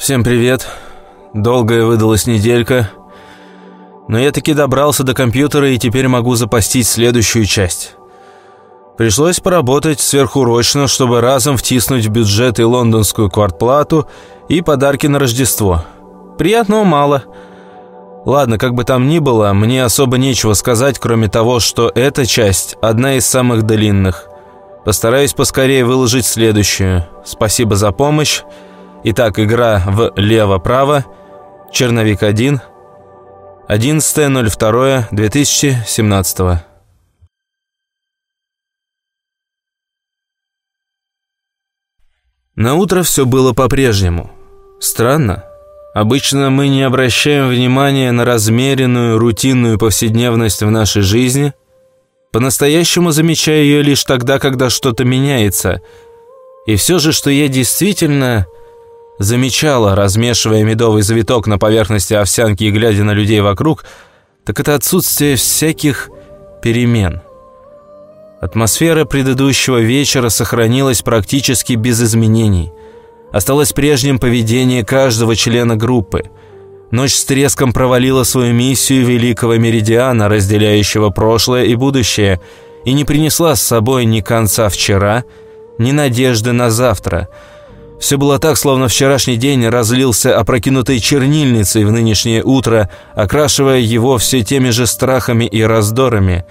Всем привет. Долгая выдалась неделька. Но я таки добрался до компьютера и теперь могу запастить следующую часть. Пришлось поработать сверхурочно, чтобы разом втиснуть в бюджет и лондонскую квартплату, и подарки на Рождество. Приятного мало. Ладно, как бы там ни было, мне особо нечего сказать, кроме того, что эта часть одна из самых длинных. Постараюсь поскорее выложить следующую. Спасибо за помощь. Итак, игра в лево-право. Черновик 1. 11.02.2017. На утро все было по-прежнему. Странно. Обычно мы не обращаем внимания на размеренную, рутинную повседневность в нашей жизни. По-настоящему замечаю ее лишь тогда, когда что-то меняется. И все же, что я действительно замечала, размешивая медовый завиток на поверхности овсянки и глядя на людей вокруг, так это отсутствие всяких перемен. Атмосфера предыдущего вечера сохранилась практически без изменений. Осталось прежним поведение каждого члена группы. Ночь с треском провалила свою миссию великого меридиана, разделяющего прошлое и будущее, и не принесла с собой ни конца вчера, ни надежды на завтра – все было так, словно вчерашний день разлился опрокинутой чернильницей в нынешнее утро, окрашивая его все теми же страхами и раздорами.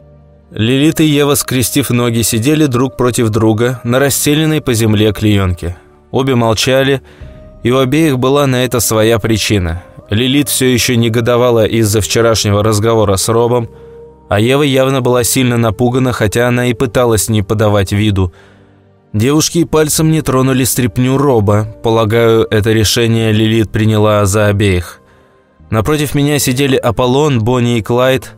Лилит и Ева, скрестив ноги, сидели друг против друга на расстеленной по земле клеенке. Обе молчали, и у обеих была на это своя причина. Лилит все еще негодовала из-за вчерашнего разговора с Робом, а Ева явно была сильно напугана, хотя она и пыталась не подавать виду – Девушки пальцем не тронули стряпню Роба. Полагаю, это решение Лилит приняла за обеих. Напротив меня сидели Аполлон, Бонни и Клайд.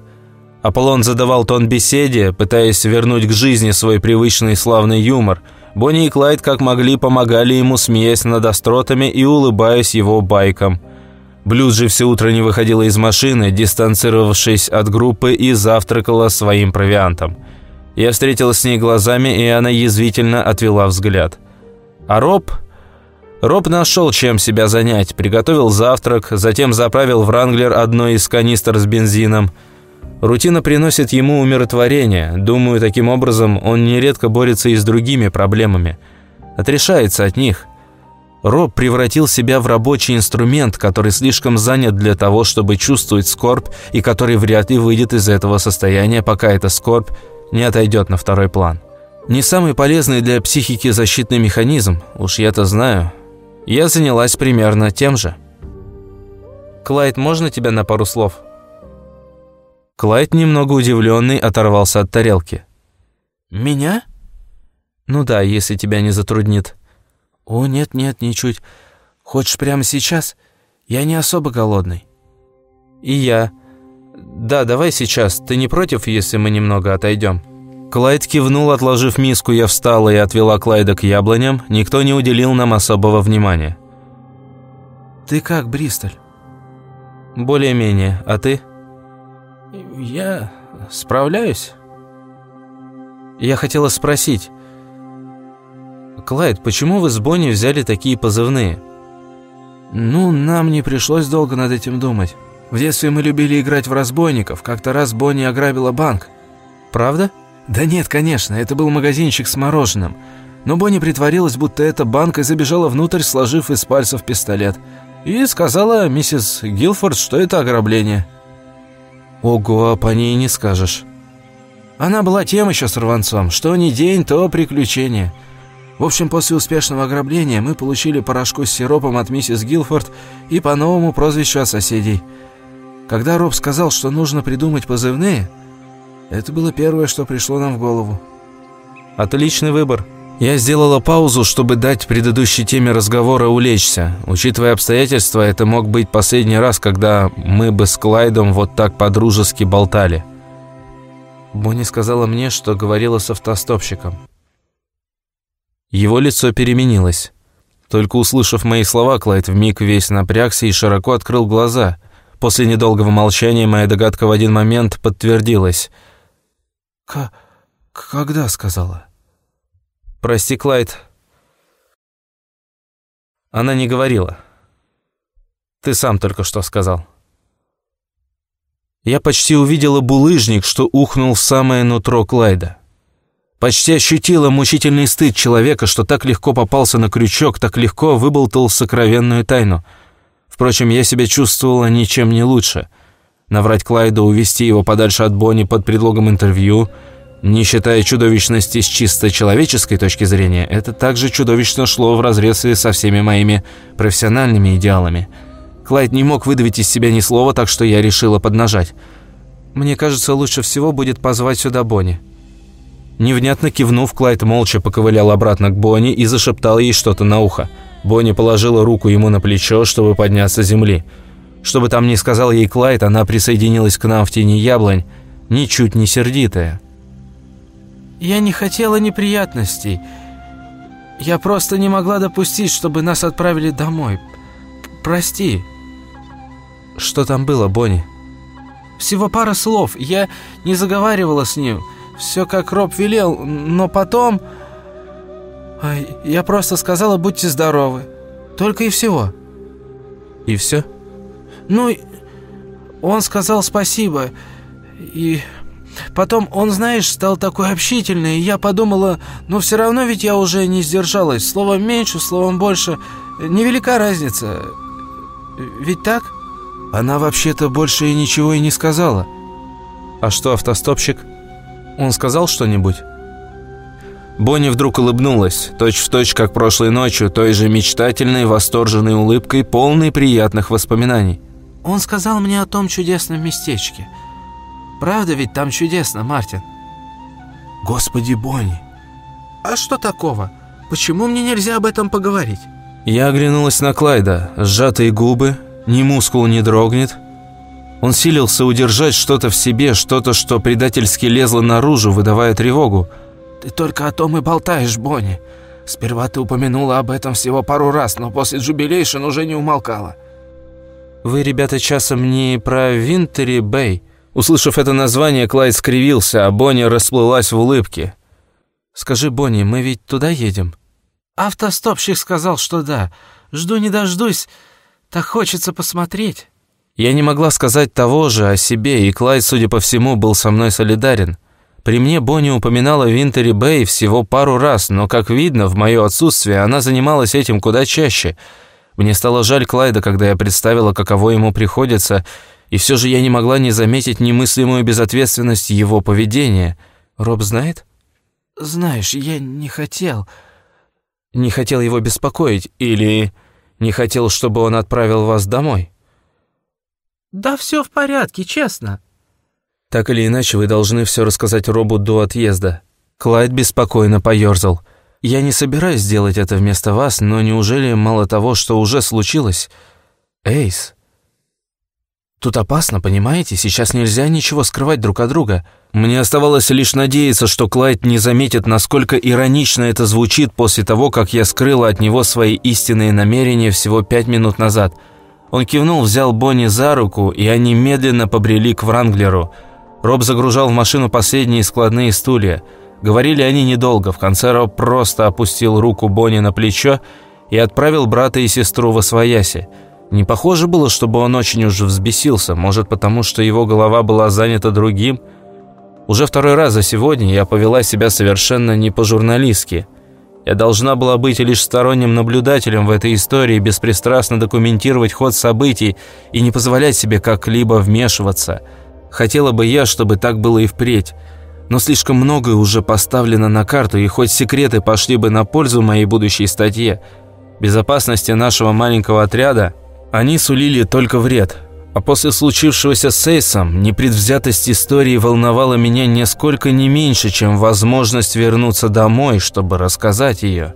Аполлон задавал тон беседе, пытаясь вернуть к жизни свой привычный славный юмор. Бонни и Клайд как могли помогали ему, смеясь над остротами и улыбаясь его байкам. Блюз же все утро не выходила из машины, дистанцировавшись от группы и завтракала своим провиантом. Я встретилась с ней глазами, и она язвительно отвела взгляд. А Роб... Роб нашел, чем себя занять. Приготовил завтрак, затем заправил в Ранглер одной из канистр с бензином. Рутина приносит ему умиротворение. Думаю, таким образом он нередко борется и с другими проблемами. Отрешается от них. Роб превратил себя в рабочий инструмент, который слишком занят для того, чтобы чувствовать скорбь, и который вряд ли выйдет из этого состояния, пока эта скорбь не отойдет на второй план. Не самый полезный для психики защитный механизм, уж я-то знаю. Я занялась примерно тем же. «Клайд, можно тебя на пару слов?» Клайд, немного удивленный, оторвался от тарелки. «Меня?» «Ну да, если тебя не затруднит». «О, нет-нет, ничуть. Хочешь прямо сейчас? Я не особо голодный». «И я. «Да, давай сейчас. Ты не против, если мы немного отойдем?» Клайд кивнул, отложив миску, я встала и отвела Клайда к яблоням. Никто не уделил нам особого внимания. «Ты как, Бристоль?» «Более-менее. А ты?» «Я справляюсь». Я хотела спросить. «Клайд, почему вы с Бонни взяли такие позывные?» «Ну, нам не пришлось долго над этим думать». В детстве мы любили играть в разбойников. Как-то раз Бонни ограбила банк. Правда? Да нет, конечно, это был магазинчик с мороженым. Но Бонни притворилась, будто это банк, и забежала внутрь, сложив из пальцев пистолет. И сказала миссис Гилфорд, что это ограбление. Ого, а по ней не скажешь. Она была тем еще сорванцом. Что ни день, то приключение. В общем, после успешного ограбления мы получили порошку с сиропом от миссис Гилфорд и по новому прозвищу от соседей – когда Роб сказал, что нужно придумать позывные, это было первое, что пришло нам в голову. Отличный выбор. Я сделала паузу, чтобы дать предыдущей теме разговора улечься. Учитывая обстоятельства, это мог быть последний раз, когда мы бы с Клайдом вот так по-дружески болтали. Бонни сказала мне, что говорила с автостопщиком. Его лицо переменилось. Только услышав мои слова, Клайд вмиг весь напрягся и широко открыл глаза – После недолгого молчания моя догадка в один момент подтвердилась. К «Когда?» — сказала. «Прости, Клайд». Она не говорила. Ты сам только что сказал. Я почти увидела булыжник, что ухнул в самое нутро Клайда. Почти ощутила мучительный стыд человека, что так легко попался на крючок, так легко выболтал сокровенную тайну. Впрочем, я себя чувствовала ничем не лучше. Наврать Клайду, увести его подальше от Бонни под предлогом интервью, не считая чудовищности с чисто человеческой точки зрения, это также чудовищно шло вразрез со всеми моими профессиональными идеалами. Клайд не мог выдавить из себя ни слова, так что я решила поднажать. «Мне кажется, лучше всего будет позвать сюда Бонни». Невнятно кивнув, Клайд молча поковылял обратно к Бонни и зашептал ей что-то на ухо. Бонни положила руку ему на плечо, чтобы подняться с земли. Что бы там ни сказал ей Клайд, она присоединилась к нам в тени яблонь, ничуть не сердитая. «Я не хотела неприятностей. Я просто не могла допустить, чтобы нас отправили домой. Прости». «Что там было, Бонни?» «Всего пара слов. Я не заговаривала с ним». Все как Роб велел, но потом... Я просто сказала, будьте здоровы. Только и всего. И все? Ну, он сказал спасибо. И потом он, знаешь, стал такой общительный. И я подумала, ну все равно ведь я уже не сдержалась. Словом меньше, словом больше. Невелика разница. Ведь так? Она вообще-то больше и ничего и не сказала. А что, автостопщик? Он сказал что-нибудь?» Бонни вдруг улыбнулась, точь-в-точь, точь, как прошлой ночью, той же мечтательной, восторженной улыбкой, полной приятных воспоминаний. «Он сказал мне о том чудесном местечке. Правда ведь там чудесно, Мартин?» «Господи, Бонни!» «А что такого? Почему мне нельзя об этом поговорить?» Я оглянулась на Клайда. Сжатые губы, ни мускул не дрогнет, он силился удержать что-то в себе, что-то, что предательски лезло наружу, выдавая тревогу. «Ты только о том и болтаешь, Бонни. Сперва ты упомянула об этом всего пару раз, но после Джубилейшн уже не умолкала». «Вы, ребята, часом не про Винтери Бэй?» Услышав это название, Клайд скривился, а Бонни расплылась в улыбке. «Скажи, Бонни, мы ведь туда едем?» «Автостопщик сказал, что да. Жду не дождусь. Так хочется посмотреть». Я не могла сказать того же о себе, и Клайд, судя по всему, был со мной солидарен. При мне Бонни упоминала Винтери Бэй всего пару раз, но, как видно, в мое отсутствие она занималась этим куда чаще. Мне стало жаль Клайда, когда я представила, каково ему приходится, и все же я не могла не заметить немыслимую безответственность его поведения. Роб знает? «Знаешь, я не хотел...» «Не хотел его беспокоить или не хотел, чтобы он отправил вас домой?» «Да все в порядке, честно». «Так или иначе, вы должны все рассказать Робу до отъезда». Клайд беспокойно поерзал. «Я не собираюсь сделать это вместо вас, но неужели мало того, что уже случилось? Эйс...» Тут опасно, понимаете? Сейчас нельзя ничего скрывать друг от друга. Мне оставалось лишь надеяться, что Клайд не заметит, насколько иронично это звучит после того, как я скрыла от него свои истинные намерения всего пять минут назад – он кивнул, взял Бонни за руку, и они медленно побрели к Вранглеру. Роб загружал в машину последние складные стулья. Говорили они недолго. В конце Роб просто опустил руку Бонни на плечо и отправил брата и сестру в Освояси. Не похоже было, чтобы он очень уж взбесился, может потому, что его голова была занята другим. Уже второй раз за сегодня я повела себя совершенно не по-журналистски – я должна была быть лишь сторонним наблюдателем в этой истории, беспристрастно документировать ход событий и не позволять себе как-либо вмешиваться. Хотела бы я, чтобы так было и впредь. Но слишком многое уже поставлено на карту, и хоть секреты пошли бы на пользу моей будущей статье, безопасности нашего маленького отряда, они сулили только вред – а после случившегося с Эйсом, непредвзятость истории волновала меня нисколько не меньше, чем возможность вернуться домой, чтобы рассказать ее.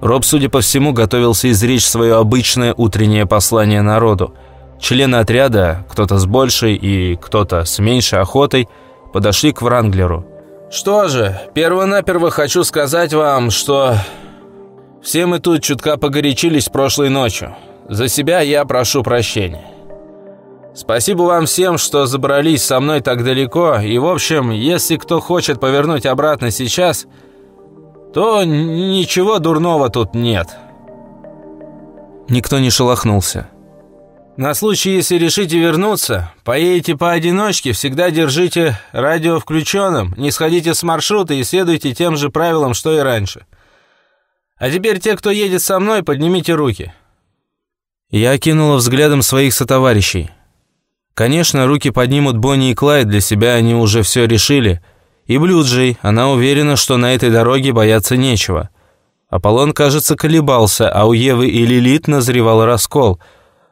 Роб, судя по всему, готовился изречь свое обычное утреннее послание народу. Члены отряда, кто-то с большей и кто-то с меньшей охотой, подошли к Вранглеру. «Что же, перво-наперво хочу сказать вам, что все мы тут чутка погорячились прошлой ночью. За себя я прошу прощения». Спасибо вам всем, что забрались со мной так далеко. И, в общем, если кто хочет повернуть обратно сейчас, то ничего дурного тут нет». Никто не шелохнулся. На случай, если решите вернуться, поедете поодиночке, всегда держите радио включенным, не сходите с маршрута и следуйте тем же правилам, что и раньше. А теперь те, кто едет со мной, поднимите руки». Я окинула взглядом своих сотоварищей. Конечно, руки поднимут Бонни и Клайд, для себя они уже все решили. И Блюджей, она уверена, что на этой дороге бояться нечего. Аполлон, кажется, колебался, а у Евы и Лилит назревал раскол.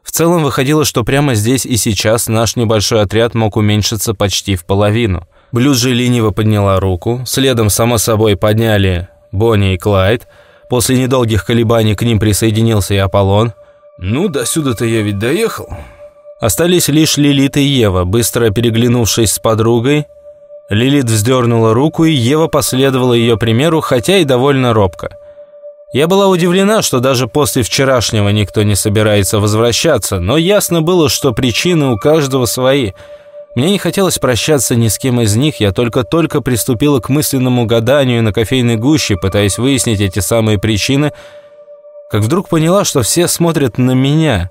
В целом выходило, что прямо здесь и сейчас наш небольшой отряд мог уменьшиться почти в половину. Блюджей лениво подняла руку, следом, само собой, подняли Бонни и Клайд – После недолгих колебаний к ним присоединился и Аполлон. «Ну, до сюда-то я ведь доехал». Остались лишь Лилит и Ева, быстро переглянувшись с подругой. Лилит вздернула руку, и Ева последовала ее примеру, хотя и довольно робко. Я была удивлена, что даже после вчерашнего никто не собирается возвращаться, но ясно было, что причины у каждого свои – мне не хотелось прощаться ни с кем из них, я только-только приступила к мысленному гаданию на кофейной гуще, пытаясь выяснить эти самые причины, как вдруг поняла, что все смотрят на меня.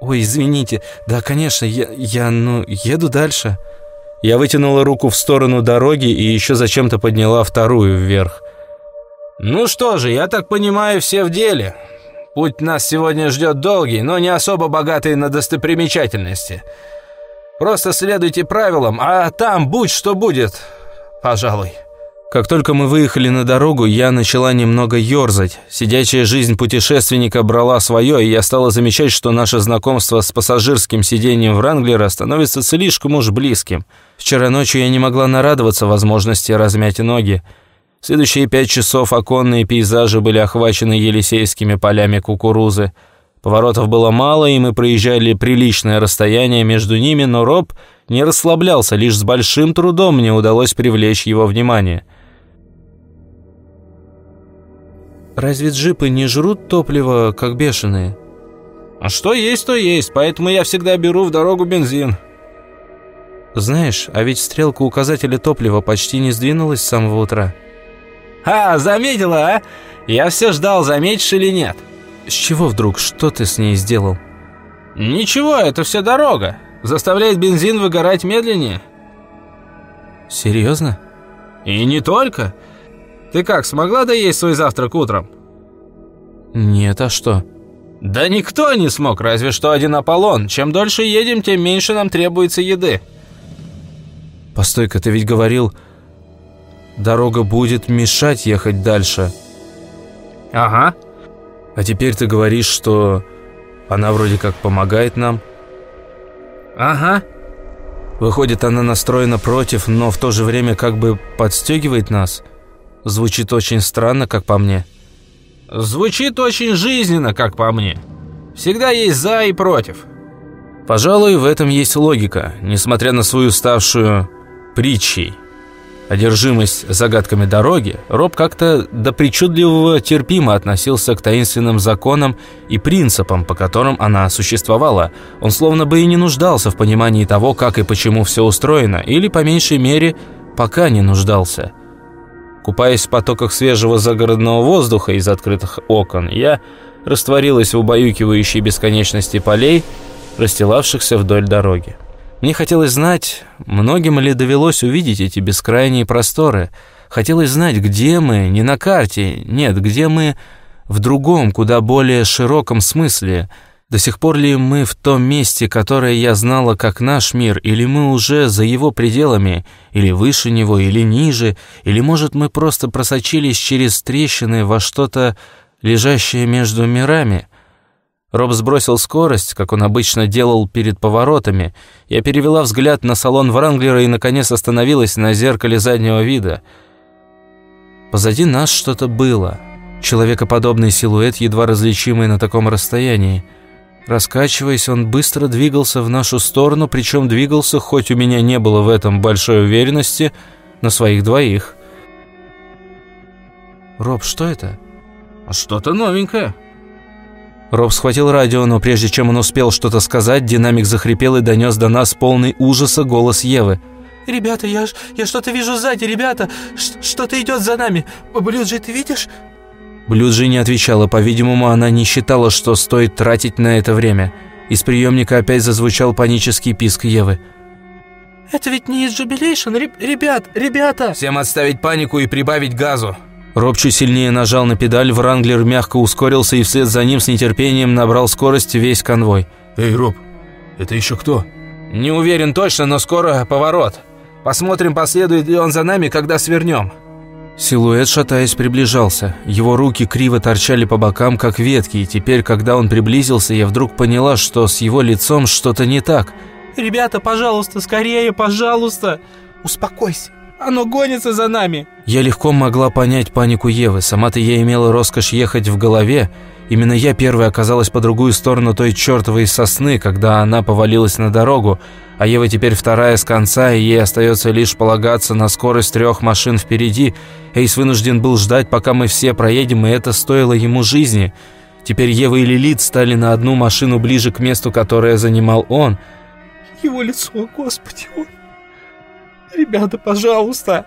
«Ой, извините, да, конечно, я, я, ну, еду дальше». Я вытянула руку в сторону дороги и еще зачем-то подняла вторую вверх. «Ну что же, я так понимаю, все в деле. Путь нас сегодня ждет долгий, но не особо богатый на достопримечательности». Просто следуйте правилам, а там будь что будет, пожалуй». Как только мы выехали на дорогу, я начала немного ерзать. Сидячая жизнь путешественника брала свое, и я стала замечать, что наше знакомство с пассажирским сиденьем Вранглера становится слишком уж близким. Вчера ночью я не могла нарадоваться возможности размять ноги. Следующие пять часов оконные пейзажи были охвачены елисейскими полями кукурузы. Поворотов было мало, и мы проезжали приличное расстояние между ними, но Роб не расслаблялся, лишь с большим трудом мне удалось привлечь его внимание. «Разве джипы не жрут топливо, как бешеные?» «А что есть, то есть, поэтому я всегда беру в дорогу бензин». «Знаешь, а ведь стрелка указателя топлива почти не сдвинулась с самого утра». «А, заметила, а? Я все ждал, заметишь или нет». «С чего вдруг? Что ты с ней сделал?» «Ничего, это все дорога. Заставляет бензин выгорать медленнее». «Серьезно?» «И не только. Ты как, смогла доесть свой завтрак утром?» «Нет, а что?» «Да никто не смог, разве что один Аполлон. Чем дольше едем, тем меньше нам требуется еды». «Постой-ка, ты ведь говорил, дорога будет мешать ехать дальше». «Ага». А теперь ты говоришь, что она вроде как помогает нам? Ага. Выходит, она настроена против, но в то же время как бы подстегивает нас? Звучит очень странно, как по мне. Звучит очень жизненно, как по мне. Всегда есть «за» и «против». Пожалуй, в этом есть логика, несмотря на свою ставшую притчей – одержимость загадками дороги, Роб как-то до причудливого терпимо относился к таинственным законам и принципам, по которым она существовала. Он словно бы и не нуждался в понимании того, как и почему все устроено, или, по меньшей мере, пока не нуждался. Купаясь в потоках свежего загородного воздуха из открытых окон, я растворилась в убаюкивающей бесконечности полей, расстилавшихся вдоль дороги. Мне хотелось знать, многим ли довелось увидеть эти бескрайние просторы. Хотелось знать, где мы, не на карте, нет, где мы в другом, куда более широком смысле. До сих пор ли мы в том месте, которое я знала как наш мир, или мы уже за его пределами, или выше него, или ниже, или, может, мы просто просочились через трещины во что-то, лежащее между мирами?» Роб сбросил скорость, как он обычно делал перед поворотами. Я перевела взгляд на салон Вранглера и, наконец, остановилась на зеркале заднего вида. Позади нас что-то было. Человекоподобный силуэт, едва различимый на таком расстоянии. Раскачиваясь, он быстро двигался в нашу сторону, причем двигался, хоть у меня не было в этом большой уверенности, на своих двоих. «Роб, что это?» «Что-то новенькое», Роб схватил радио, но прежде чем он успел что-то сказать, динамик захрипел и донес до нас полный ужаса голос Евы. «Ребята, я, я что-то вижу сзади, ребята! Что-то идет за нами! Блюджи, ты видишь?» Блюджи не отвечала, по-видимому, она не считала, что стоит тратить на это время. Из приемника опять зазвучал панический писк Евы. «Это ведь не из Jubilation, ребят, ребята!» «Всем отставить панику и прибавить газу!» Роб чуть сильнее нажал на педаль, Вранглер мягко ускорился и вслед за ним с нетерпением набрал скорость весь конвой. «Эй, Роб, это еще кто?» «Не уверен точно, но скоро поворот. Посмотрим, последует ли он за нами, когда свернем». Силуэт, шатаясь, приближался. Его руки криво торчали по бокам, как ветки, и теперь, когда он приблизился, я вдруг поняла, что с его лицом что-то не так. «Ребята, пожалуйста, скорее, пожалуйста! Успокойся, оно гонится за нами!» Я легко могла понять панику Евы. Сама-то я имела роскошь ехать в голове. Именно я первая оказалась по другую сторону той чертовой сосны, когда она повалилась на дорогу, а Ева теперь вторая с конца, и ей остается лишь полагаться на скорость трех машин впереди. Эйс вынужден был ждать, пока мы все проедем, и это стоило ему жизни. Теперь Ева и Лилит стали на одну машину ближе к месту, которое занимал он. Его лицо, Господи, он... Ребята, пожалуйста.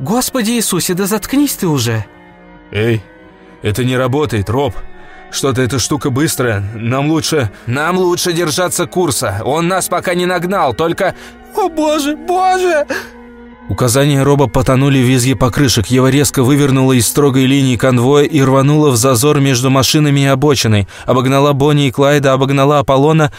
Господи Иисусе, да заткнись ты уже. Эй, это не работает, Роб. Что-то эта штука быстрая. Нам лучше... Нам лучше держаться курса. Он нас пока не нагнал, только... О боже, боже! Указания Роба потонули в визге покрышек. Ева резко вывернула из строгой линии конвоя и рванула в зазор между машинами и обочиной. Обогнала Бонни и Клайда, обогнала Аполлона...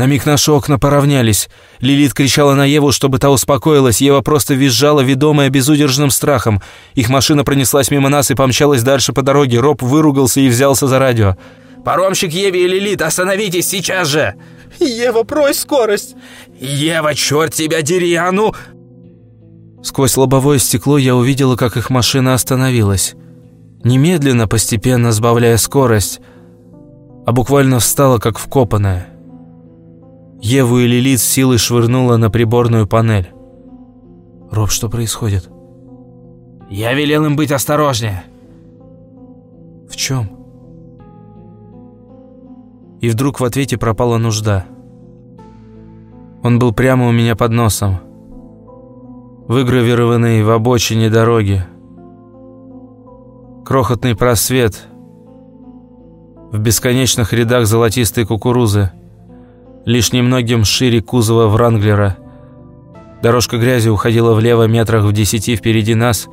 На миг наши окна поравнялись. Лилит кричала на Еву, чтобы та успокоилась. Ева просто визжала, ведомая безудержным страхом. Их машина пронеслась мимо нас и помчалась дальше по дороге. Роб выругался и взялся за радио. «Паромщик Еве и Лилит, остановитесь сейчас же!» «Ева, брось скорость!» «Ева, черт тебя дери, а ну!» Сквозь лобовое стекло я увидела, как их машина остановилась. Немедленно, постепенно сбавляя скорость, а буквально встала, как вкопанная. Еву и Лилит силой швырнула на приборную панель. «Роб, что происходит?» «Я велел им быть осторожнее». «В чем?» И вдруг в ответе пропала нужда. Он был прямо у меня под носом, выгравированный в обочине дороги. Крохотный просвет в бесконечных рядах золотистой кукурузы – лишь немногим шире кузова Вранглера. Дорожка грязи уходила влево метрах в десяти впереди нас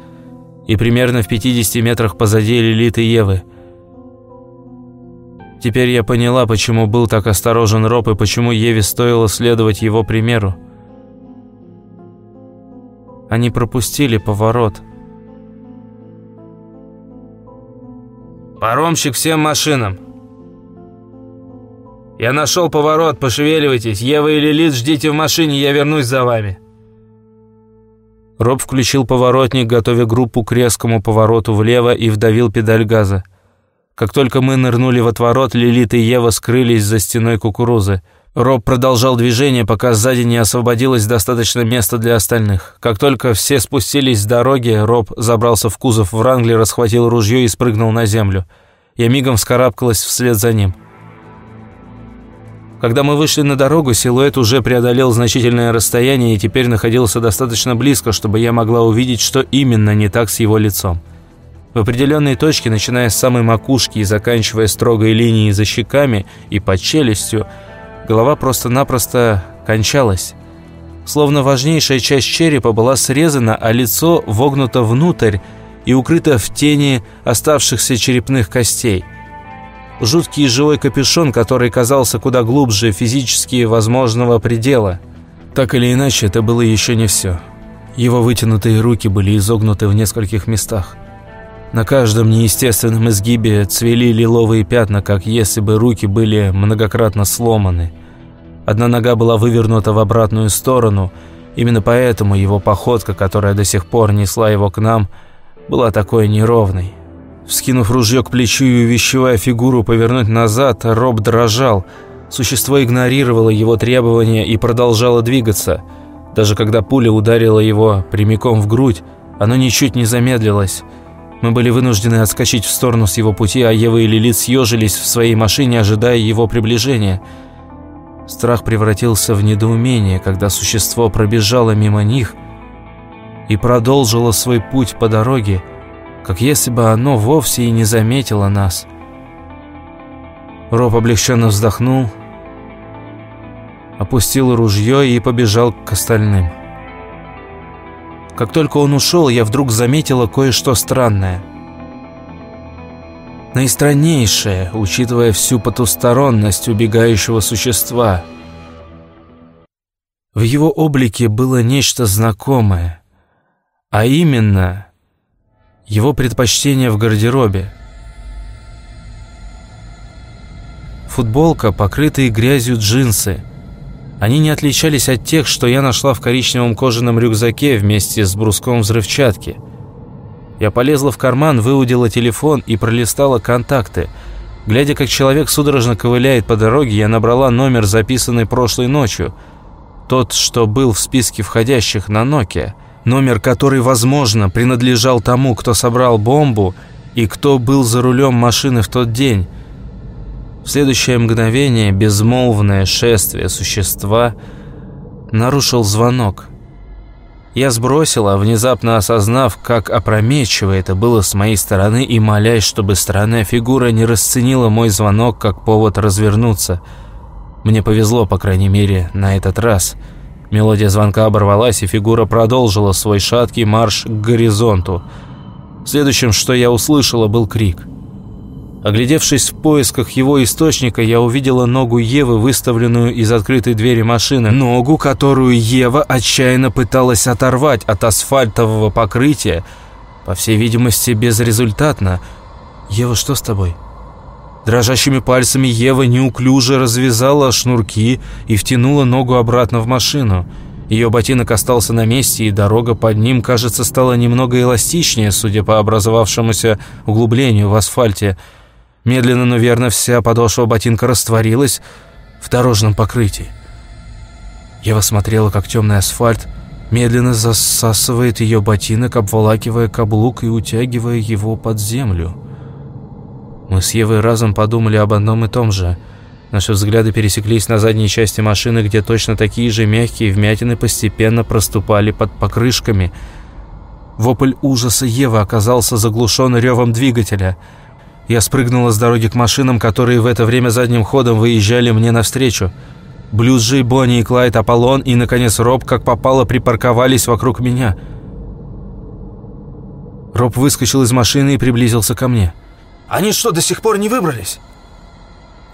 и примерно в 50 метрах позади Лилит и Евы. Теперь я поняла, почему был так осторожен Роб и почему Еве стоило следовать его примеру. Они пропустили поворот. «Паромщик всем машинам!» «Я нашел поворот, пошевеливайтесь. Ева и Лилит, ждите в машине, я вернусь за вами». Роб включил поворотник, готовя группу к резкому повороту влево и вдавил педаль газа. Как только мы нырнули в отворот, Лилит и Ева скрылись за стеной кукурузы. Роб продолжал движение, пока сзади не освободилось достаточно места для остальных. Как только все спустились с дороги, Роб забрался в кузов Вранглера, схватил ружье и спрыгнул на землю. Я мигом вскарабкалась вслед за ним. Когда мы вышли на дорогу, силуэт уже преодолел значительное расстояние и теперь находился достаточно близко, чтобы я могла увидеть, что именно не так с его лицом. В определенной точке, начиная с самой макушки и заканчивая строгой линией за щеками и под челюстью, голова просто-напросто кончалась. Словно важнейшая часть черепа была срезана, а лицо вогнуто внутрь и укрыто в тени оставшихся черепных костей – жуткий живой капюшон, который казался куда глубже физически возможного предела. Так или иначе, это было еще не все. Его вытянутые руки были изогнуты в нескольких местах. На каждом неестественном изгибе цвели лиловые пятна, как если бы руки были многократно сломаны. Одна нога была вывернута в обратную сторону, именно поэтому его походка, которая до сих пор несла его к нам, была такой неровной. Вскинув ружье к плечу и увещевая фигуру повернуть назад, Роб дрожал. Существо игнорировало его требования и продолжало двигаться. Даже когда пуля ударила его прямиком в грудь, оно ничуть не замедлилось. Мы были вынуждены отскочить в сторону с его пути, а Ева и Лилит съежились в своей машине, ожидая его приближения. Страх превратился в недоумение, когда существо пробежало мимо них и продолжило свой путь по дороге, как если бы оно вовсе и не заметило нас. Роб облегченно вздохнул опустил ружье и побежал к остальным. Как только он ушел, я вдруг заметила кое-что странное. Наистраннейшее, учитывая всю потусторонность убегающего существа. В его облике было нечто знакомое, а именно его предпочтение в гардеробе. Футболка, покрытые грязью джинсы – они не отличались от тех, что я нашла в коричневом кожаном рюкзаке вместе с бруском взрывчатки. Я полезла в карман, выудила телефон и пролистала контакты. Глядя, как человек судорожно ковыляет по дороге, я набрала номер, записанный прошлой ночью. Тот, что был в списке входящих на Nokia. Номер, который, возможно, принадлежал тому, кто собрал бомбу и кто был за рулем машины в тот день. В следующее мгновение безмолвное шествие существа нарушил звонок. Я сбросила, внезапно осознав, как опрометчиво это было с моей стороны и молясь, чтобы странная фигура не расценила мой звонок как повод развернуться. Мне повезло, по крайней мере, на этот раз. Мелодия звонка оборвалась, и фигура продолжила свой шаткий марш к горизонту. Следующим, что я услышала, был крик – Оглядевшись в поисках его источника, я увидела ногу Евы, выставленную из открытой двери машины. Ногу, которую Ева отчаянно пыталась оторвать от асфальтового покрытия. По всей видимости, безрезультатно. «Ева, что с тобой?» Дрожащими пальцами Ева неуклюже развязала шнурки и втянула ногу обратно в машину. Ее ботинок остался на месте, и дорога под ним, кажется, стала немного эластичнее, судя по образовавшемуся углублению в асфальте – Медленно, но верно вся подошва ботинка растворилась в дорожном покрытии. Ева смотрела, как темный асфальт медленно засасывает ее ботинок, обволакивая каблук и утягивая его под землю. Мы с Евой разом подумали об одном и том же. Наши взгляды пересеклись на задней части машины, где точно такие же мягкие вмятины постепенно проступали под покрышками. Вопль ужаса Евы оказался заглушен ревом двигателя – я спрыгнула с дороги к машинам, которые в это время задним ходом выезжали мне навстречу. Блюзжи, Бонни и Клайд, Аполлон и, наконец, Роб, как попало, припарковались вокруг меня. Роб выскочил из машины и приблизился ко мне. «Они что, до сих пор не выбрались?»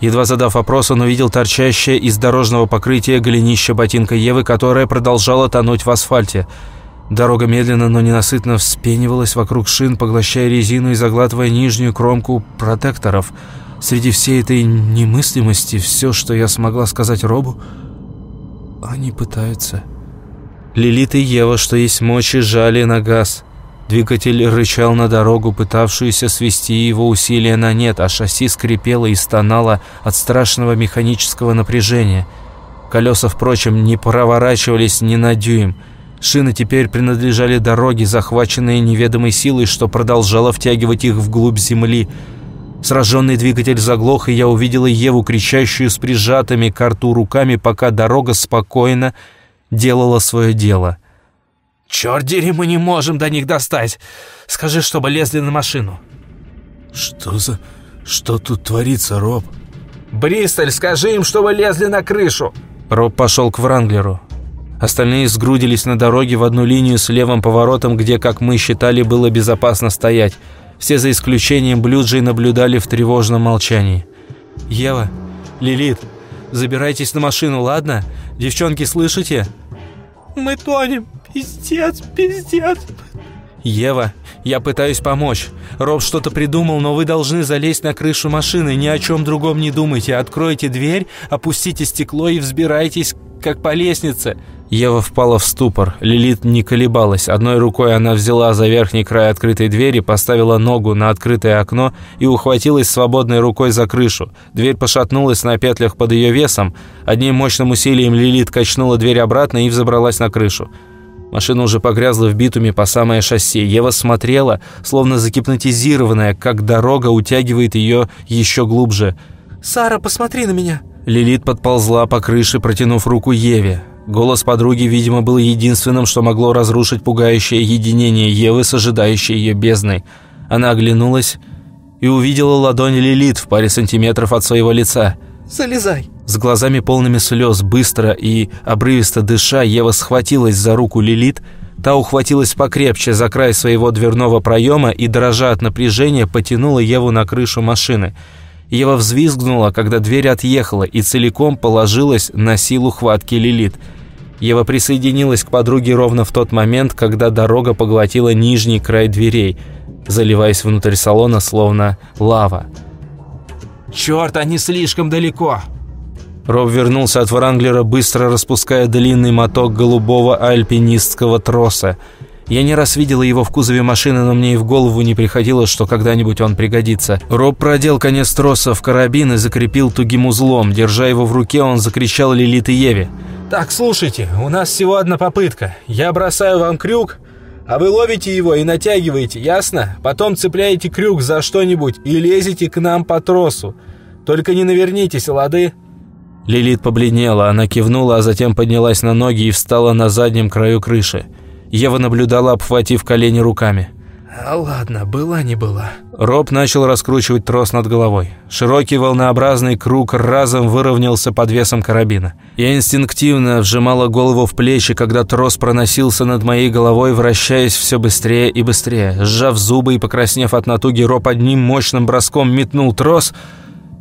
Едва задав вопрос, он увидел торчащее из дорожного покрытия голенище ботинка Евы, которая продолжала тонуть в асфальте – Дорога медленно, но ненасытно вспенивалась вокруг шин, поглощая резину и заглатывая нижнюю кромку протекторов. Среди всей этой немыслимости все, что я смогла сказать Робу, они пытаются. Лилит и Ева, что есть мочи, жали на газ. Двигатель рычал на дорогу, пытавшуюся свести его усилия на нет, а шасси скрипело и стонало от страшного механического напряжения. Колеса, впрочем, не проворачивались ни на дюйм – Шины теперь принадлежали дороге, захваченные неведомой силой, что продолжало втягивать их вглубь земли. Сраженный двигатель заглох, и я увидела Еву, кричащую с прижатыми к рту руками, пока дорога спокойно делала свое дело. «Черт дери, мы не можем до них достать! Скажи, чтобы лезли на машину!» «Что за... что тут творится, Роб?» «Бристоль, скажи им, чтобы лезли на крышу!» Роб пошел к Вранглеру. Остальные сгрудились на дороге в одну линию с левым поворотом, где, как мы считали, было безопасно стоять. Все за исключением Блюджей наблюдали в тревожном молчании. «Ева, Лилит, забирайтесь на машину, ладно? Девчонки, слышите?» «Мы тонем. Пиздец, пиздец». «Ева, я пытаюсь помочь. Роб что-то придумал, но вы должны залезть на крышу машины. Ни о чем другом не думайте. Откройте дверь, опустите стекло и взбирайтесь, как по лестнице». Ева впала в ступор. Лилит не колебалась. Одной рукой она взяла за верхний край открытой двери, поставила ногу на открытое окно и ухватилась свободной рукой за крышу. Дверь пошатнулась на петлях под ее весом. Одним мощным усилием Лилит качнула дверь обратно и взобралась на крышу. Машина уже погрязла в битуме по самое шасси. Ева смотрела, словно загипнотизированная, как дорога утягивает ее еще глубже. «Сара, посмотри на меня!» Лилит подползла по крыше, протянув руку Еве. Голос подруги, видимо, был единственным, что могло разрушить пугающее единение Евы с ожидающей ее бездной. Она оглянулась и увидела ладонь Лилит в паре сантиметров от своего лица. «Залезай!» С глазами полными слез, быстро и обрывисто дыша, Ева схватилась за руку Лилит, та ухватилась покрепче за край своего дверного проема и, дрожа от напряжения, потянула Еву на крышу машины. Ева взвизгнула, когда дверь отъехала, и целиком положилась на силу хватки Лилит. Ева присоединилась к подруге ровно в тот момент, когда дорога поглотила нижний край дверей, заливаясь внутрь салона, словно лава. «Черт, они слишком далеко!» Роб вернулся от Вранглера, быстро распуская длинный моток голубого альпинистского троса. Я не раз видела его в кузове машины, но мне и в голову не приходило, что когда-нибудь он пригодится. Роб продел конец троса в карабин и закрепил тугим узлом. Держа его в руке, он закричал Лилит и Еве. «Так, слушайте, у нас всего одна попытка. Я бросаю вам крюк, а вы ловите его и натягиваете, ясно? Потом цепляете крюк за что-нибудь и лезете к нам по тросу. Только не навернитесь, лады?» Лилит побледнела, она кивнула, а затем поднялась на ноги и встала на заднем краю крыши. Ева наблюдала, обхватив колени руками. А ладно, была не была. Роб начал раскручивать трос над головой. Широкий волнообразный круг разом выровнялся под весом карабина. Я инстинктивно вжимала голову в плечи, когда трос проносился над моей головой, вращаясь все быстрее и быстрее. Сжав зубы и покраснев от натуги, Роб одним мощным броском метнул трос –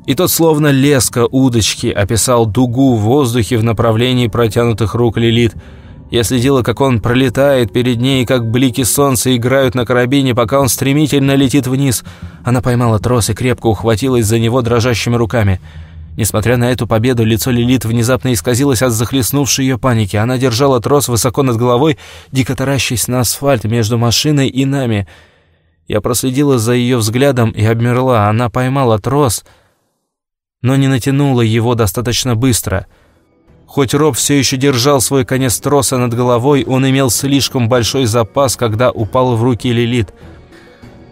и тот, словно леска удочки, описал дугу в воздухе в направлении протянутых рук Лилит. Я следила, как он пролетает перед ней, как блики солнца играют на карабине, пока он стремительно летит вниз. Она поймала трос и крепко ухватилась за него дрожащими руками. Несмотря на эту победу, лицо Лилит внезапно исказилось от захлестнувшей ее паники. Она держала трос высоко над головой, дико таращась на асфальт между машиной и нами. Я проследила за ее взглядом и обмерла. Она поймала трос — но не натянула его достаточно быстро. Хоть Роб все еще держал свой конец троса над головой, он имел слишком большой запас, когда упал в руки Лилит.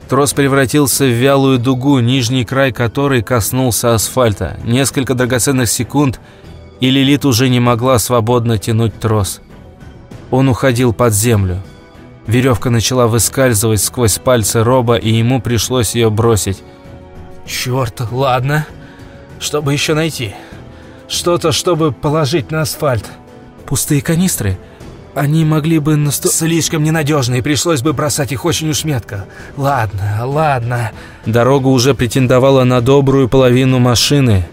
Трос превратился в вялую дугу, нижний край которой коснулся асфальта. Несколько драгоценных секунд, и Лилит уже не могла свободно тянуть трос. Он уходил под землю. Веревка начала выскальзывать сквозь пальцы Роба, и ему пришлось ее бросить. «Черт, ладно», чтобы еще найти? Что-то, чтобы положить на асфальт. Пустые канистры? Они могли бы насто... Слишком ненадежные, пришлось бы бросать их очень уж метко. Ладно, ладно. Дорога уже претендовала на добрую половину машины.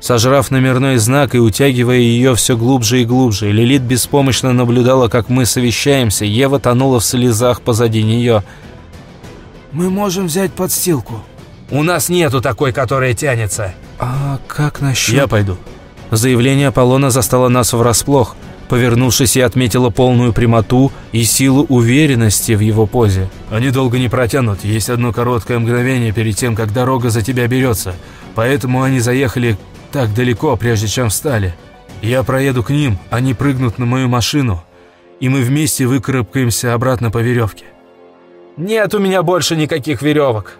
Сожрав номерной знак и утягивая ее все глубже и глубже, Лилит беспомощно наблюдала, как мы совещаемся. Ева тонула в слезах позади нее. «Мы можем взять подстилку». «У нас нету такой, которая тянется». «А как насчет...» «Я пойду». Заявление Аполлона застало нас врасплох. Повернувшись, я отметила полную прямоту и силу уверенности в его позе. «Они долго не протянут, есть одно короткое мгновение перед тем, как дорога за тебя берется. Поэтому они заехали так далеко, прежде чем встали. Я проеду к ним, они прыгнут на мою машину, и мы вместе выкарабкаемся обратно по веревке». «Нет у меня больше никаких веревок».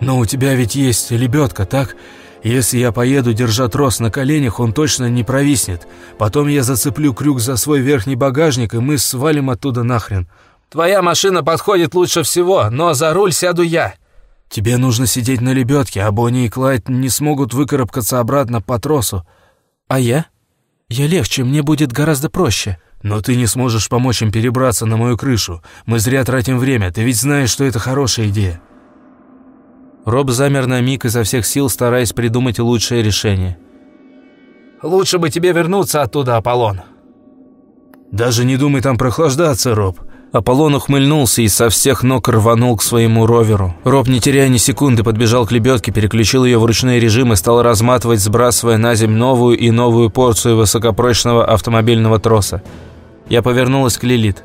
«Но у тебя ведь есть лебедка, так?» Если я поеду, держа трос на коленях, он точно не провиснет. Потом я зацеплю крюк за свой верхний багажник, и мы свалим оттуда нахрен. Твоя машина подходит лучше всего, но за руль сяду я. Тебе нужно сидеть на лебедке, а Бонни и Клайд не смогут выкарабкаться обратно по тросу. А я? Я легче, мне будет гораздо проще. Но ты не сможешь помочь им перебраться на мою крышу. Мы зря тратим время, ты ведь знаешь, что это хорошая идея. Роб замер на миг изо всех сил, стараясь придумать лучшее решение. «Лучше бы тебе вернуться оттуда, Аполлон». «Даже не думай там прохлаждаться, Роб». Аполлон ухмыльнулся и со всех ног рванул к своему роверу. Роб, не теряя ни секунды, подбежал к лебедке, переключил ее в ручной режим и стал разматывать, сбрасывая на земь новую и новую порцию высокопрочного автомобильного троса. Я повернулась к Лилит.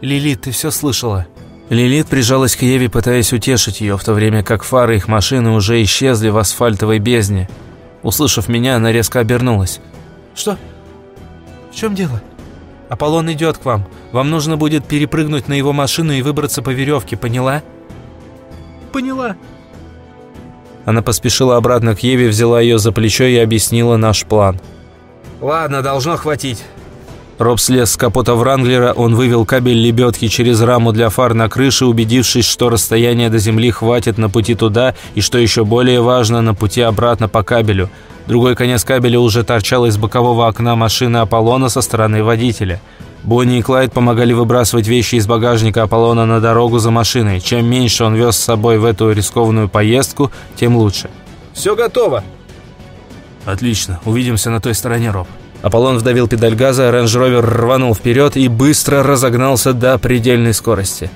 «Лилит, ты все слышала?» Лилит прижалась к Еве, пытаясь утешить ее, в то время как фары их машины уже исчезли в асфальтовой бездне. Услышав меня, она резко обернулась. «Что? В чем дело?» «Аполлон идет к вам. Вам нужно будет перепрыгнуть на его машину и выбраться по веревке, поняла?» «Поняла». Она поспешила обратно к Еве, взяла ее за плечо и объяснила наш план. «Ладно, должно хватить. Роб слез с капота Вранглера, он вывел кабель лебедки через раму для фар на крыше, убедившись, что расстояние до земли хватит на пути туда и, что еще более важно, на пути обратно по кабелю. Другой конец кабеля уже торчал из бокового окна машины Аполлона со стороны водителя. Бонни и Клайд помогали выбрасывать вещи из багажника Аполлона на дорогу за машиной. Чем меньше он вез с собой в эту рискованную поездку, тем лучше. «Все готово!» «Отлично, увидимся на той стороне, Роб». Аполлон вдавил педаль газа, рейндж-ровер рванул вперед и быстро разогнался до предельной скорости.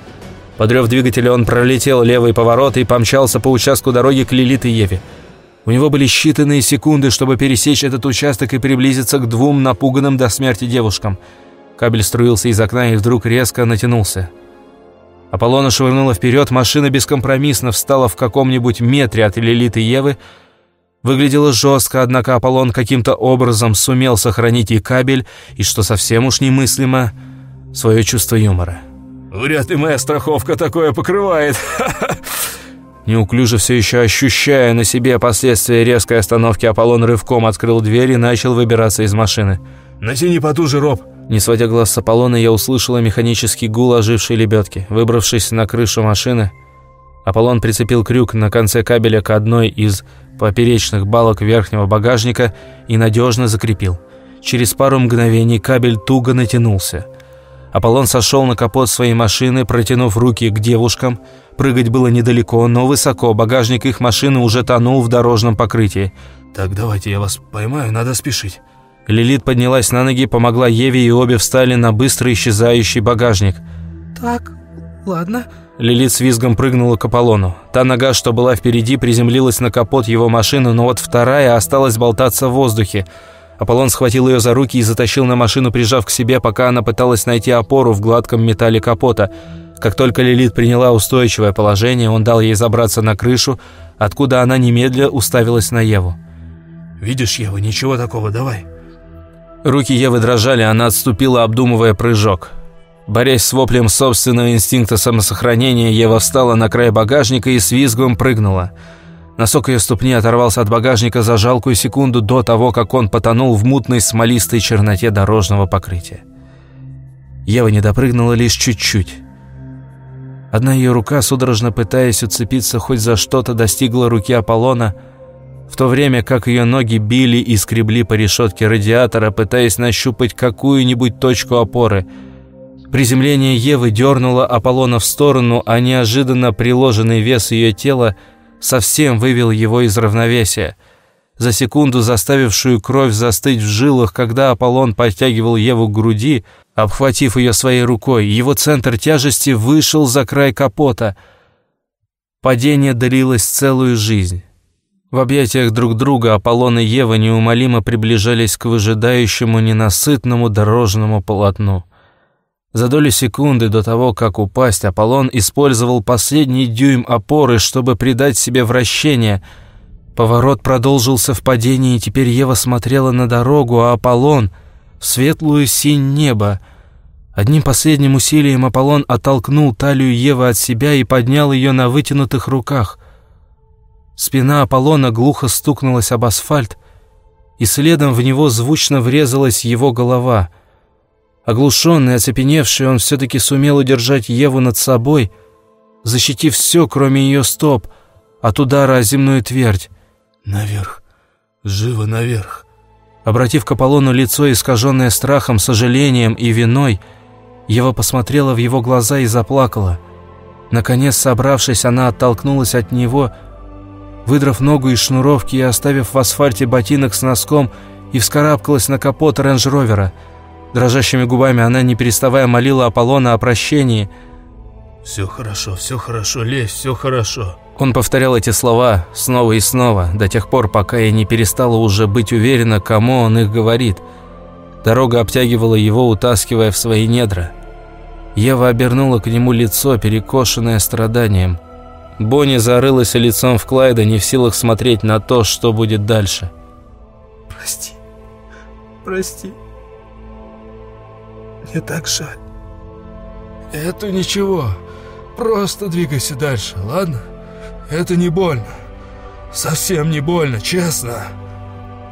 Под рев двигателя, он пролетел левый поворот и помчался по участку дороги к Лилит и Еве. У него были считанные секунды, чтобы пересечь этот участок и приблизиться к двум напуганным до смерти девушкам. Кабель струился из окна и вдруг резко натянулся. Аполлона швырнуло вперед, машина бескомпромиссно встала в каком-нибудь метре от Лилит и Евы, Выглядело жестко, однако Аполлон каким-то образом сумел сохранить и кабель, и, что совсем уж немыслимо, свое чувство юмора. «Вряд ли моя страховка такое покрывает!» Неуклюже все еще ощущая на себе последствия резкой остановки, Аполлон рывком открыл дверь и начал выбираться из машины. «Натяни потуже, Роб!» Не сводя глаз с Аполлона, я услышала механический гул ожившей лебедки. Выбравшись на крышу машины, Аполлон прицепил крюк на конце кабеля к одной из поперечных балок верхнего багажника и надежно закрепил. Через пару мгновений кабель туго натянулся. Аполлон сошел на капот своей машины, протянув руки к девушкам. Прыгать было недалеко, но высоко. Багажник их машины уже тонул в дорожном покрытии. «Так, давайте я вас поймаю, надо спешить». Лилит поднялась на ноги, помогла Еве, и обе встали на быстро исчезающий багажник. «Так, ладно», Лилит с визгом прыгнула к Аполлону. Та нога, что была впереди, приземлилась на капот его машины, но вот вторая осталась болтаться в воздухе. Аполлон схватил ее за руки и затащил на машину, прижав к себе, пока она пыталась найти опору в гладком металле капота. Как только Лилит приняла устойчивое положение, он дал ей забраться на крышу, откуда она немедля уставилась на Еву. «Видишь, Ева, ничего такого, давай». Руки Евы дрожали, она отступила, обдумывая прыжок. Борясь с воплем собственного инстинкта самосохранения, Ева встала на край багажника и с визгом прыгнула. Носок ее ступни оторвался от багажника за жалкую секунду до того, как он потонул в мутной смолистой черноте дорожного покрытия. Ева не допрыгнула лишь чуть-чуть. Одна ее рука, судорожно пытаясь уцепиться хоть за что-то, достигла руки Аполлона, в то время как ее ноги били и скребли по решетке радиатора, пытаясь нащупать какую-нибудь точку опоры – Приземление Евы дернуло Аполлона в сторону, а неожиданно приложенный вес ее тела совсем вывел его из равновесия. За секунду заставившую кровь застыть в жилах, когда Аполлон подтягивал Еву к груди, обхватив ее своей рукой, его центр тяжести вышел за край капота. Падение длилось целую жизнь. В объятиях друг друга Аполлон и Ева неумолимо приближались к выжидающему ненасытному дорожному полотну. За долю секунды до того, как упасть, Аполлон использовал последний дюйм опоры, чтобы придать себе вращение. Поворот продолжился в падении, и теперь Ева смотрела на дорогу, а Аполлон — в светлую синь неба. Одним последним усилием Аполлон оттолкнул талию Евы от себя и поднял ее на вытянутых руках. Спина Аполлона глухо стукнулась об асфальт, и следом в него звучно врезалась его голова — Оглушенный, оцепеневший, он все-таки сумел удержать Еву над собой, защитив все, кроме ее стоп, от удара о земную твердь. «Наверх! Живо наверх!» Обратив к Аполлону лицо, искаженное страхом, сожалением и виной, Ева посмотрела в его глаза и заплакала. Наконец, собравшись, она оттолкнулась от него, выдрав ногу из шнуровки и оставив в асфальте ботинок с носком, и вскарабкалась на капот рейндж-ровера – Дрожащими губами она, не переставая, молила Аполлона о прощении. «Все хорошо, все хорошо, лезь, все хорошо». Он повторял эти слова снова и снова, до тех пор, пока я не перестала уже быть уверена, кому он их говорит. Дорога обтягивала его, утаскивая в свои недра. Ева обернула к нему лицо, перекошенное страданием. Бонни зарылась лицом в Клайда, не в силах смотреть на то, что будет дальше. «Прости, прости», мне так жаль. Это ничего. Просто двигайся дальше, ладно? Это не больно. Совсем не больно, честно.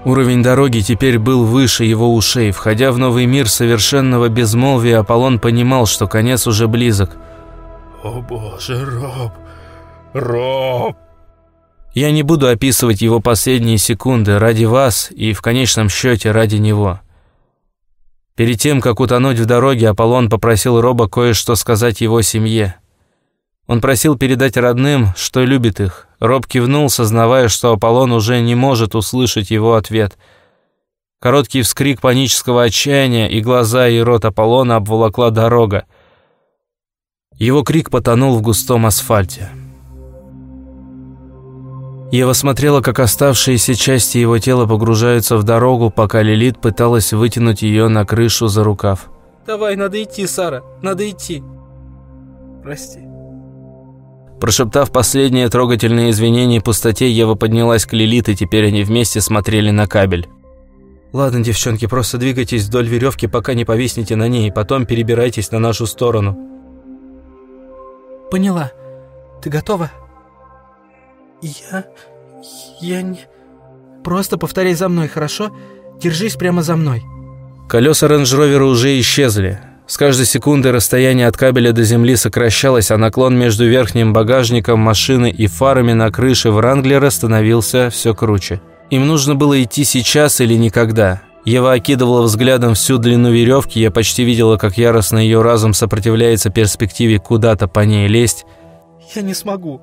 Уровень дороги теперь был выше его ушей. Входя в новый мир совершенного безмолвия, Аполлон понимал, что конец уже близок. «О боже, Роб! Роб!» Я не буду описывать его последние секунды ради вас и, в конечном счете, ради него. Перед тем, как утонуть в дороге, Аполлон попросил Роба кое-что сказать его семье. Он просил передать родным, что любит их. Роб кивнул, сознавая, что Аполлон уже не может услышать его ответ. Короткий вскрик панического отчаяния, и глаза и рот Аполлона обволокла дорога. Его крик потонул в густом асфальте. Ева смотрела, как оставшиеся части его тела погружаются в дорогу, пока Лилит пыталась вытянуть ее на крышу за рукав. «Давай, надо идти, Сара, надо идти». «Прости». Прошептав последнее трогательное извинение пустоте, Ева поднялась к Лилит, и теперь они вместе смотрели на кабель. «Ладно, девчонки, просто двигайтесь вдоль веревки, пока не повиснете на ней, и потом перебирайтесь на нашу сторону». «Поняла. Ты готова?» «Я... я не... Просто повторяй за мной, хорошо? Держись прямо за мной». Колеса рейндж-ровера уже исчезли. С каждой секунды расстояние от кабеля до земли сокращалось, а наклон между верхним багажником машины и фарами на крыше Вранглера становился все круче. Им нужно было идти сейчас или никогда. Ева окидывала взглядом всю длину веревки, я почти видела, как яростно ее разум сопротивляется перспективе куда-то по ней лезть. «Я не смогу»,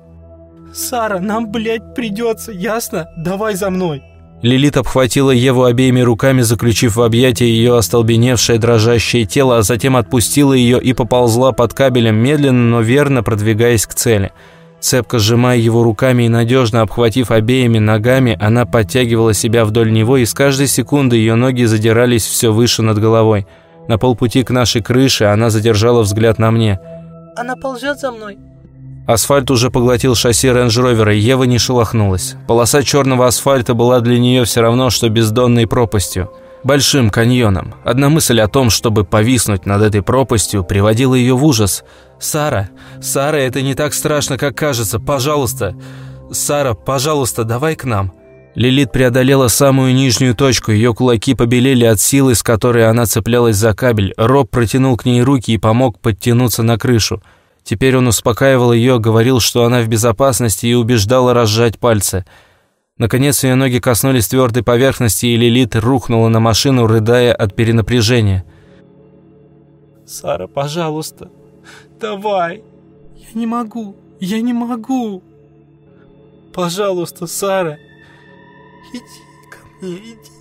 «Сара, нам, блядь, придется, ясно? Давай за мной!» Лилит обхватила Еву обеими руками, заключив в объятия ее остолбеневшее дрожащее тело, а затем отпустила ее и поползла под кабелем, медленно, но верно продвигаясь к цели. Цепко сжимая его руками и надежно обхватив обеими ногами, она подтягивала себя вдоль него, и с каждой секунды ее ноги задирались все выше над головой. На полпути к нашей крыше она задержала взгляд на мне. «Она ползет за мной?» Асфальт уже поглотил шасси рейндж-ровера, Ева не шелохнулась. Полоса черного асфальта была для нее все равно, что бездонной пропастью. Большим каньоном. Одна мысль о том, чтобы повиснуть над этой пропастью, приводила ее в ужас. «Сара! Сара, это не так страшно, как кажется! Пожалуйста! Сара, пожалуйста, давай к нам!» Лилит преодолела самую нижнюю точку, ее кулаки побелели от силы, с которой она цеплялась за кабель. Роб протянул к ней руки и помог подтянуться на крышу. Теперь он успокаивал ее, говорил, что она в безопасности и убеждала разжать пальцы. Наконец ее ноги коснулись твердой поверхности, и Лилит рухнула на машину, рыдая от перенапряжения. «Сара, пожалуйста, давай! Я не могу, я не могу! Пожалуйста, Сара, иди ко мне, иди!»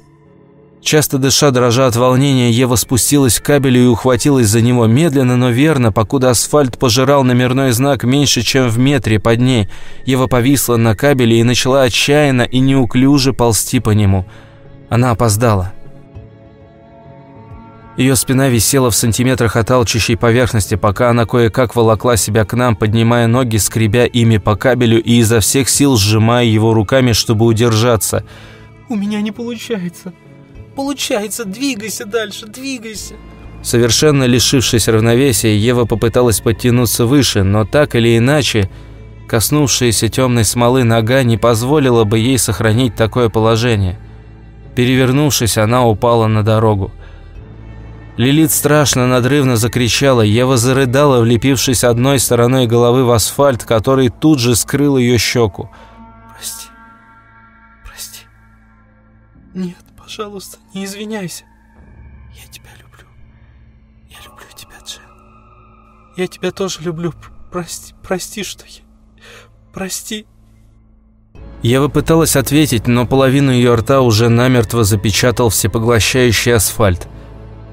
Часто дыша, дрожа от волнения, Ева спустилась к кабелю и ухватилась за него медленно, но верно, покуда асфальт пожирал номерной знак меньше, чем в метре под ней. Ева повисла на кабеле и начала отчаянно и неуклюже ползти по нему. Она опоздала. Ее спина висела в сантиметрах от алчащей поверхности, пока она кое-как волокла себя к нам, поднимая ноги, скребя ими по кабелю и изо всех сил сжимая его руками, чтобы удержаться. «У меня не получается», получается, двигайся дальше, двигайся. Совершенно лишившись равновесия, Ева попыталась подтянуться выше, но так или иначе, коснувшаяся темной смолы нога не позволила бы ей сохранить такое положение. Перевернувшись, она упала на дорогу. Лилит страшно надрывно закричала, Ева зарыдала, влепившись одной стороной головы в асфальт, который тут же скрыл ее щеку. «Прости, прости, нет, Пожалуйста, не извиняйся. Я тебя люблю. Я люблю тебя, Джен. Я тебя тоже люблю. Прости, прости, что я... Прости. Я попыталась ответить, но половину ее рта уже намертво запечатал всепоглощающий асфальт.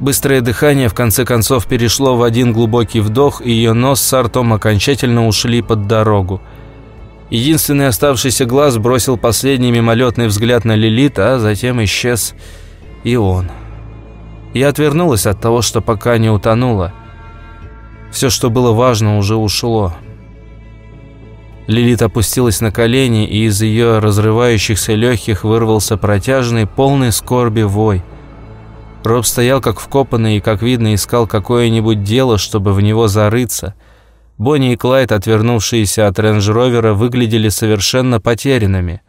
Быстрое дыхание в конце концов перешло в один глубокий вдох, и ее нос с ртом окончательно ушли под дорогу. Единственный оставшийся глаз бросил последний мимолетный взгляд на Лилит, а затем исчез и он. Я отвернулась от того, что пока не утонула. Все, что было важно, уже ушло. Лилит опустилась на колени, и из ее разрывающихся легких вырвался протяжный, полный скорби вой. Роб стоял как вкопанный и, как видно, искал какое-нибудь дело, чтобы в него зарыться – Бонни и Клайд, отвернувшиеся от рейндж-ровера, выглядели совершенно потерянными.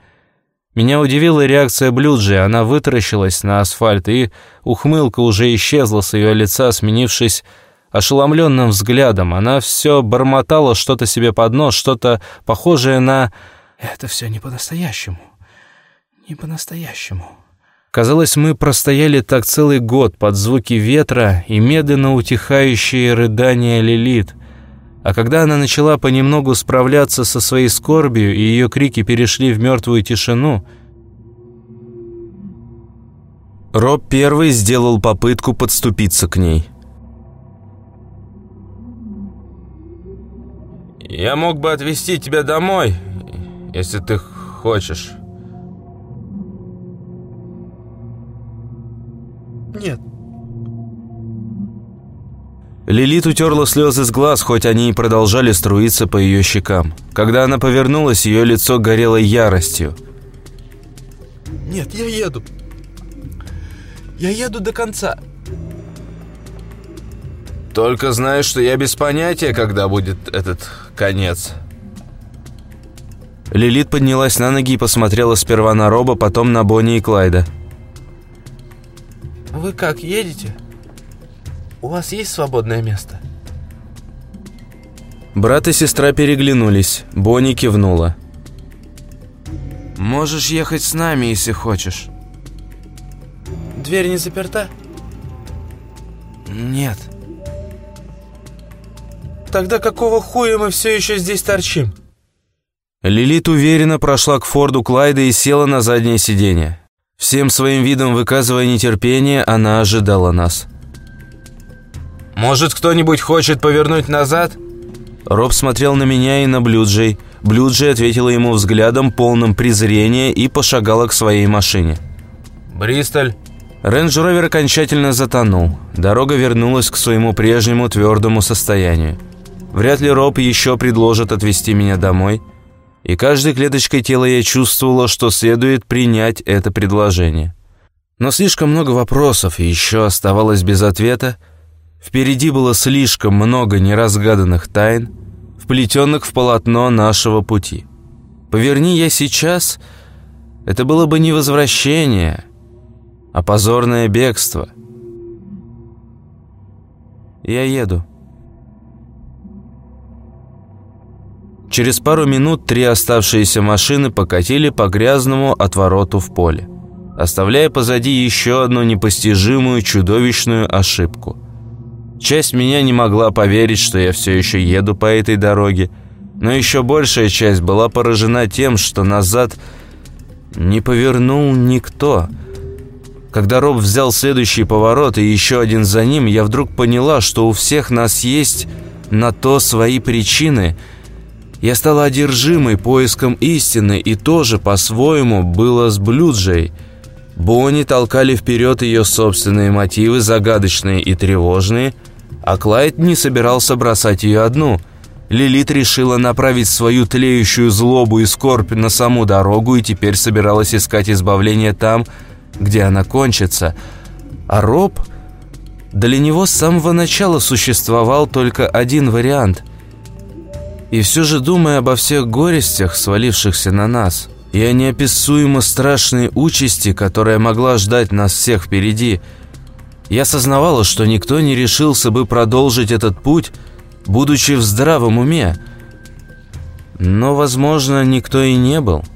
Меня удивила реакция Блюджи, она вытаращилась на асфальт, и ухмылка уже исчезла с ее лица, сменившись ошеломленным взглядом. Она все бормотала что-то себе под нос, что-то похожее на Это все не по-настоящему. Не по-настоящему. Казалось, мы простояли так целый год под звуки ветра и медленно утихающие рыдания Лилит. А когда она начала понемногу справляться со своей скорбью, и ее крики перешли в мертвую тишину, Роб первый сделал попытку подступиться к ней. «Я мог бы отвезти тебя домой, если ты хочешь». Нет. Лилит утерла слезы с глаз, хоть они и продолжали струиться по ее щекам. Когда она повернулась, ее лицо горело яростью. Нет, я еду. Я еду до конца. Только знаешь, что я без понятия, когда будет этот конец. Лилит поднялась на ноги и посмотрела сперва на Роба, потом на Бонни и Клайда. Вы как, едете? У вас есть свободное место? Брат и сестра переглянулись. Бонни кивнула. Можешь ехать с нами, если хочешь. Дверь не заперта? Нет. Тогда какого хуя мы все еще здесь торчим? Лилит уверенно прошла к Форду Клайда и села на заднее сиденье. Всем своим видом выказывая нетерпение, она ожидала нас. «Может, кто-нибудь хочет повернуть назад?» Роб смотрел на меня и на Блюджей. Блюджей ответила ему взглядом, полным презрения, и пошагала к своей машине. «Бристоль!» Рейндж-ровер окончательно затонул. Дорога вернулась к своему прежнему твердому состоянию. Вряд ли Роб еще предложит отвезти меня домой – и каждой клеточкой тела я чувствовала, что следует принять это предложение. Но слишком много вопросов еще оставалось без ответа. Впереди было слишком много неразгаданных тайн, вплетенных в полотно нашего пути. Поверни я сейчас, это было бы не возвращение, а позорное бегство. Я еду. Через пару минут три оставшиеся машины покатили по грязному отвороту в поле, оставляя позади еще одну непостижимую чудовищную ошибку. Часть меня не могла поверить, что я все еще еду по этой дороге, но еще большая часть была поражена тем, что назад не повернул никто. Когда Роб взял следующий поворот и еще один за ним, я вдруг поняла, что у всех нас есть на то свои причины – я стала одержимой поиском истины, и тоже по-своему было с Блюджей. Бонни толкали вперед ее собственные мотивы, загадочные и тревожные, а Клайд не собирался бросать ее одну. Лилит решила направить свою тлеющую злобу и скорбь на саму дорогу и теперь собиралась искать избавление там, где она кончится. А Роб... Для него с самого начала существовал только один вариант – и все же, думая обо всех горестях, свалившихся на нас, и о неописуемо страшной участи, которая могла ждать нас всех впереди, я сознавала, что никто не решился бы продолжить этот путь, будучи в здравом уме. Но, возможно, никто и не был –